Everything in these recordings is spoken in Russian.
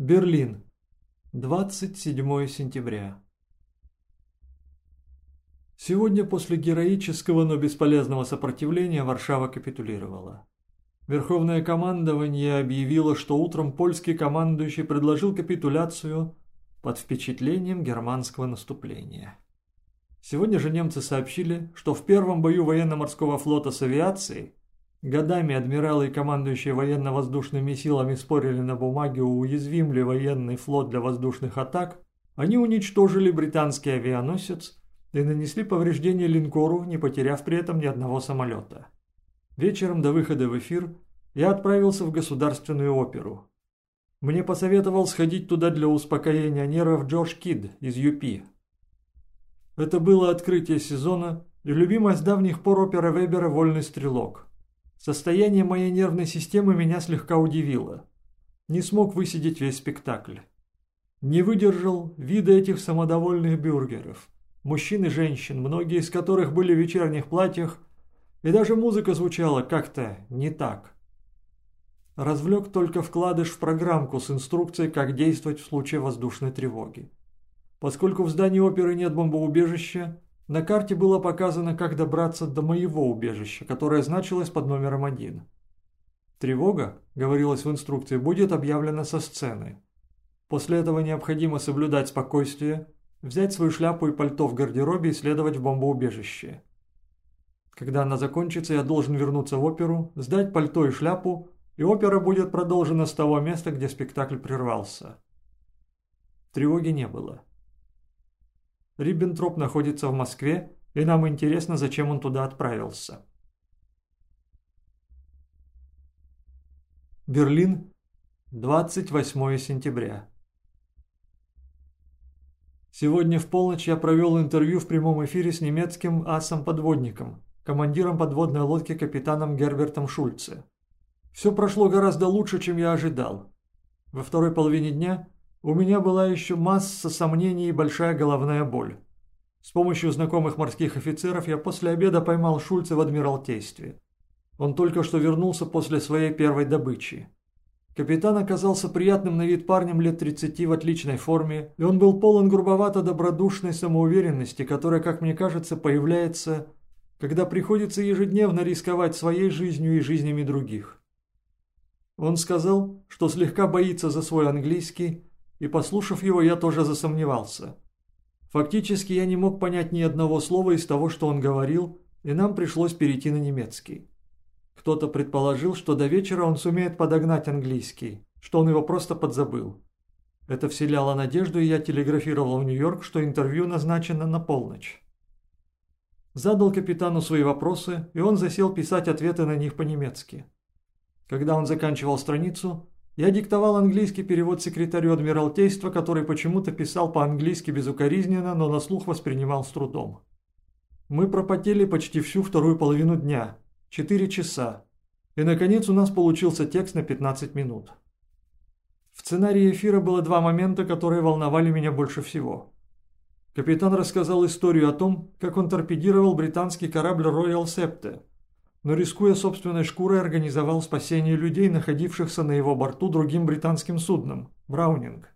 Берлин. 27 сентября. Сегодня после героического, но бесполезного сопротивления Варшава капитулировала. Верховное командование объявило, что утром польский командующий предложил капитуляцию под впечатлением германского наступления. Сегодня же немцы сообщили, что в первом бою военно-морского флота с авиацией Годами адмиралы и командующие военно-воздушными силами спорили на бумаге, уязвим ли военный флот для воздушных атак. Они уничтожили британский авианосец и нанесли повреждения линкору, не потеряв при этом ни одного самолета. Вечером до выхода в эфир я отправился в государственную оперу. Мне посоветовал сходить туда для успокоения нервов Джордж Кид из ЮПИ. Это было открытие сезона и любимая с давних пор опера Вебера «Вольный стрелок». Состояние моей нервной системы меня слегка удивило. Не смог высидеть весь спектакль. Не выдержал вида этих самодовольных бюргеров. Мужчин и женщин, многие из которых были в вечерних платьях, и даже музыка звучала как-то не так. Развлек только вкладыш в программку с инструкцией, как действовать в случае воздушной тревоги. Поскольку в здании оперы нет бомбоубежища, на карте было показано, как добраться до моего убежища, которое значилось под номером один. Тревога, говорилось в инструкции, будет объявлена со сцены. После этого необходимо соблюдать спокойствие, взять свою шляпу и пальто в гардеробе и следовать в бомбоубежище. Когда она закончится, я должен вернуться в оперу, сдать пальто и шляпу, и опера будет продолжена с того места, где спектакль прервался. Тревоги не было. Риббентроп находится в Москве, и нам интересно, зачем он туда отправился. Берлин, 28 сентября. Сегодня в полночь я провел интервью в прямом эфире с немецким асом-подводником, командиром подводной лодки капитаном Гербертом Шульце. Все прошло гораздо лучше, чем я ожидал. Во второй половине дня у меня была еще масса сомнений и большая головная боль. С помощью знакомых морских офицеров я после обеда поймал Шульца в Адмиралтействе. Он только что вернулся после своей первой добычи. Капитан оказался приятным на вид парнем лет 30 в отличной форме, и он был полон грубовато-добродушной самоуверенности, которая, как мне кажется, появляется, когда приходится ежедневно рисковать своей жизнью и жизнями других. Он сказал, что слегка боится за свой английский, и послушав его, я тоже засомневался. Фактически я не мог понять ни одного слова из того, что он говорил, и нам пришлось перейти на немецкий. Кто-то предположил, что до вечера он сумеет подогнать английский, что он его просто подзабыл. Это вселяло надежду, и я телеграфировал в Нью-Йорк, что интервью назначено на полночь. Задал капитану свои вопросы, и он засел писать ответы на них по-немецки. Когда он заканчивал страницу, я диктовал английский перевод секретарю Адмиралтейства, который почему-то писал по-английски безукоризненно, но на слух воспринимал с трудом. Мы пропотели почти всю вторую половину дня, 4 часа, и наконец у нас получился текст на 15 минут. В сценарии эфира было два момента, которые волновали меня больше всего. Капитан рассказал историю о том, как он торпедировал британский корабль Royal Scepter, но рискуя собственной шкурой организовал спасение людей, находившихся на его борту другим британским судном – «Браунинг».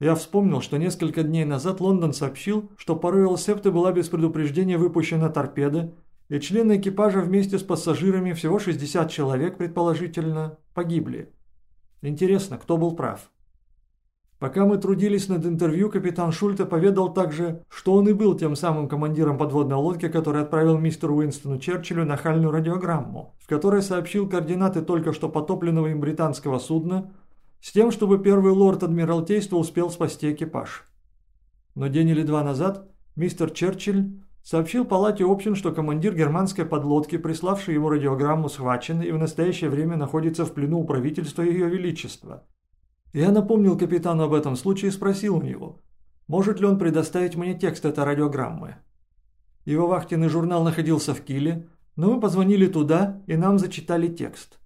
Я вспомнил, что несколько дней назад Лондон сообщил, что по Royal была без предупреждения выпущена торпеда, и члены экипажа вместе с пассажирами, всего 60 человек предположительно, погибли. Интересно, кто был прав? Пока мы трудились над интервью, капитан Шульте поведал также, что он и был тем самым командиром подводной лодки, который отправил мистеру Уинстону Черчиллю нахальную радиограмму, в которой сообщил координаты только что потопленного им британского судна, с тем, чтобы первый лорд Адмиралтейства успел спасти экипаж. Но день или два назад мистер Черчилль сообщил палате общин, что командир германской подлодки, приславший ему радиограмму, схвачен и в настоящее время находится в плену у правительства Ее Величества – я напомнил капитану об этом случае и спросил у него, может ли он предоставить мне текст этой радиограммы. Его вахтенный журнал находился в Киле, но мы позвонили туда, и нам зачитали текст.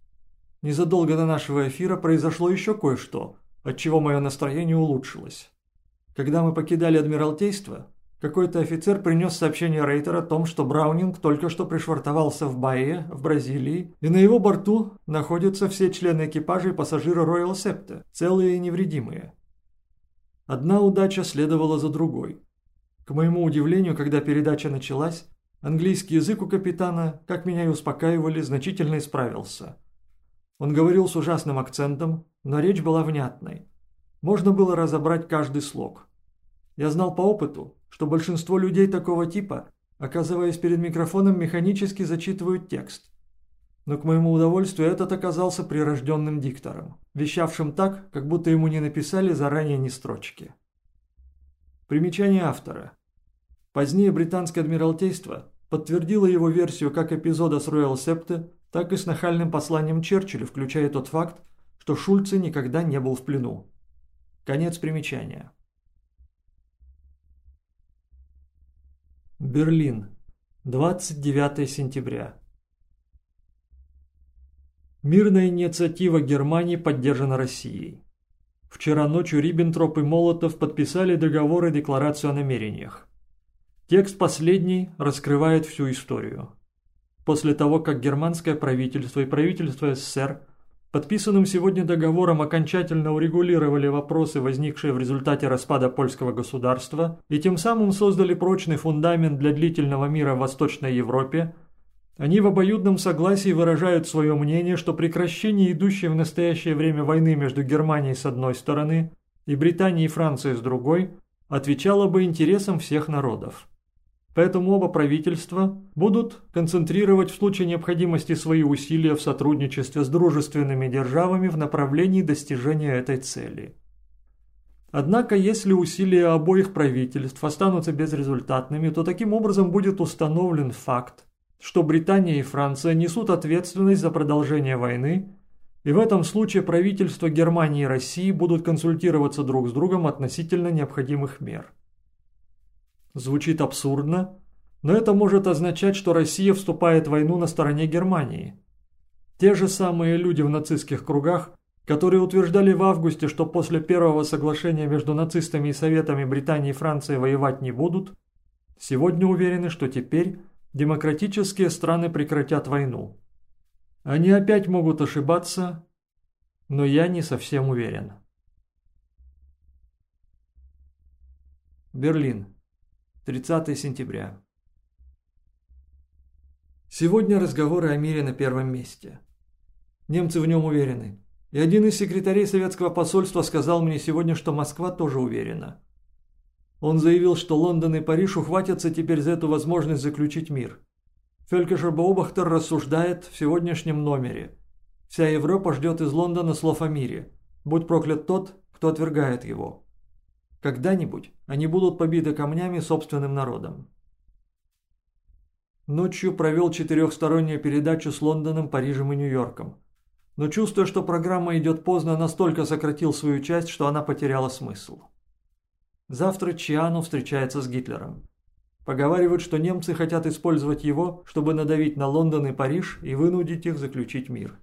Незадолго до нашего эфира произошло еще кое-что, отчего мое настроение улучшилось. Когда мы покидали Адмиралтейство, Какой-то офицер принес сообщение Рейтер о том, что Браунинг только что пришвартовался в Бае, в Бразилии, и на его борту находятся все члены экипажа и пассажиры Royal Септа, целые и невредимые. Одна удача следовала за другой. К моему удивлению, когда передача началась, английский язык у капитана, как меня и успокаивали, значительно исправился. Он говорил с ужасным акцентом, но речь была внятной. Можно было разобрать каждый слог. Я знал по опыту, что большинство людей такого типа, оказываясь перед микрофоном, механически зачитывают текст. Но к моему удовольствию этот оказался прирожденным диктором, вещавшим так, как будто ему не написали заранее ни строчки. Примечание автора. Позднее британское адмиралтейство подтвердило его версию как эпизода с Роyal Септе, так и с нахальным посланием Черчилля, включая тот факт, что Шульце никогда не был в плену. Конец примечания. Берлин. 29 сентября. Мирная инициатива Германии поддержана Россией. Вчера ночью Риббентроп и Молотов подписали договор и декларацию о намерениях. Текст последний раскрывает всю историю. После того, как германское правительство и правительство СССР подписанным сегодня договором окончательно урегулировали вопросы, возникшие в результате распада польского государства, и тем самым создали прочный фундамент для длительного мира в Восточной Европе, они в обоюдном согласии выражают свое мнение, что прекращение идущей в настоящее время войны между Германией с одной стороны и Британией и Францией с другой отвечало бы интересам всех народов. Поэтому оба правительства будут концентрировать в случае необходимости свои усилия в сотрудничестве с дружественными державами в направлении достижения этой цели. Однако, если усилия обоих правительств останутся безрезультатными, то таким образом будет установлен факт, что Британия и Франция несут ответственность за продолжение войны, и в этом случае правительства Германии и России будут консультироваться друг с другом относительно необходимых мер. Звучит абсурдно, но это может означать, что Россия вступает в войну на стороне Германии. Те же самые люди в нацистских кругах, которые утверждали в августе, что после первого соглашения между нацистами и Советами Британии и Франции воевать не будут, сегодня уверены, что теперь – демократические страны прекратят войну. Они опять могут ошибаться, но я не совсем уверен. Берлин. 30 сентября. Сегодня разговоры о мире на первом месте. Немцы в нем уверены. И один из секретарей советского посольства сказал мне сегодня, что Москва тоже уверена. Он заявил, что Лондон и Париж ухватятся теперь за эту возможность заключить мир. Фелькешер Боубахтер рассуждает в сегодняшнем номере. Вся Европа ждет из Лондона слов о мире. Будь проклят тот, кто отвергает его. Когда-нибудь они будут побиты камнями собственным народом. Ночью провел четырехстороннюю передачу с Лондоном, Парижем и Нью-Йорком. Но чувствуя, что программа идет поздно, настолько сократил свою часть, что она потеряла смысл. Завтра Чиану встречается с Гитлером. Поговаривают, что немцы хотят использовать его, чтобы надавить на Лондон и Париж и вынудить их заключить мир.